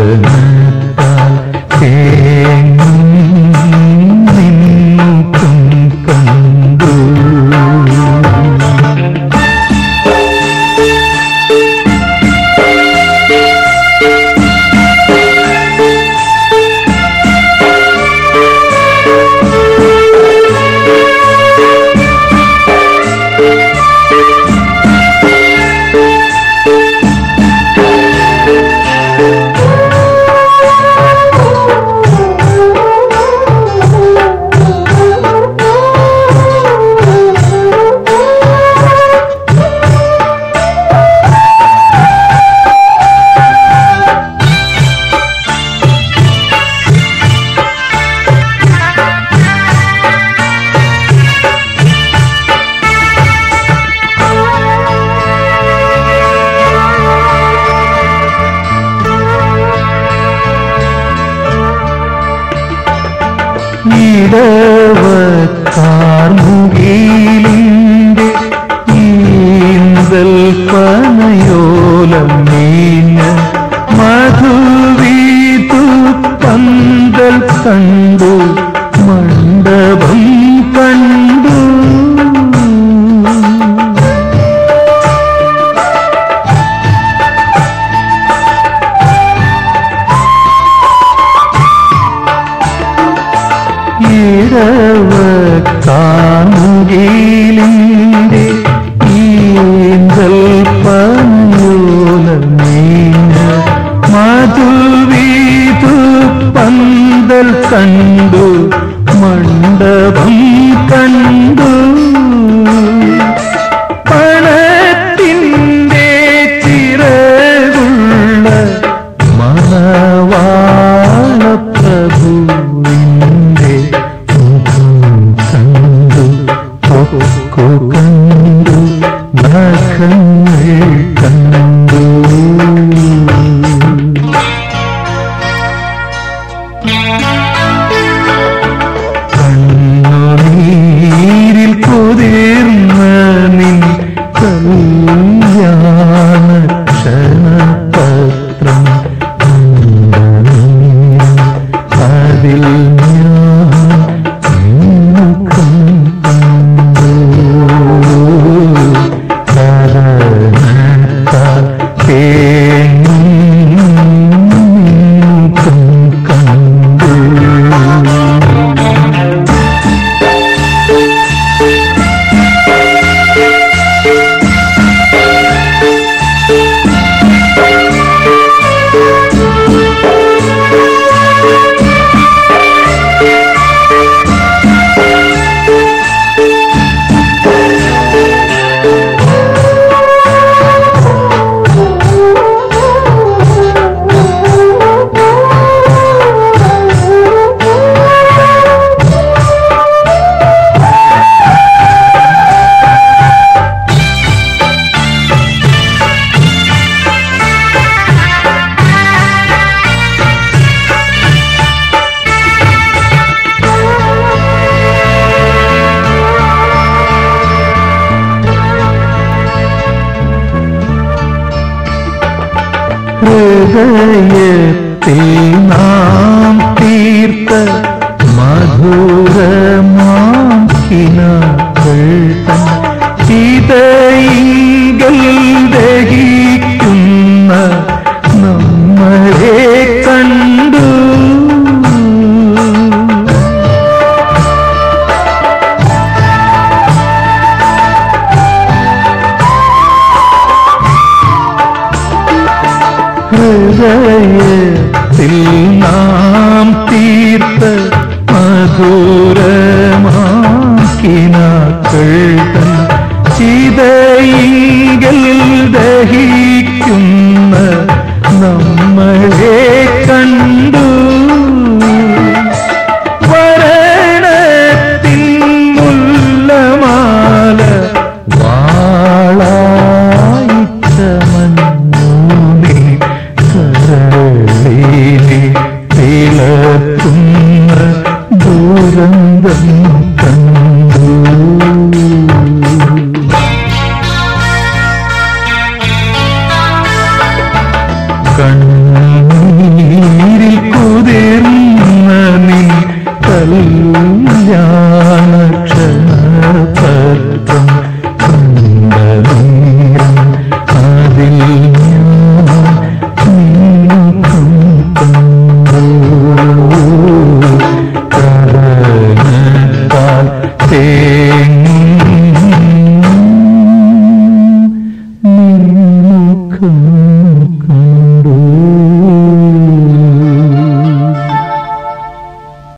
Yeah. ഇടവക്കാർമുകിലിന്റെ ഈന്തൽ പനയോലം നീഞ്ഞ മധുവീതു പന്തൽ കണ്ടു മണ്ഡപം മധുവീതു പന്തൽ കണ്ടു മണ്ഡപം കണ്ടു. പണത്തിന്റെ ചിറകുള്ള മണവാള പ്രഭുവിന്റെ കണ്ടു കണ്ടു നഖങ്ങൾ ഹൃദയത്തിൽ നാം തീർത്ത മധുരമാം കിനാക്കൾ തൻ ചിതയികൾ നാം തീർത്ത മധുരമാക്കിനാക്കൾ ചിതയിങ്കൽ ദഹിക്കുന്ന നമ്മളെ കണ്ടു കണ്ണീരിൽ കുതിർന്ന നീ കല്യാണ ക്ഷണപത്രം അതിൽ തേങ്ങ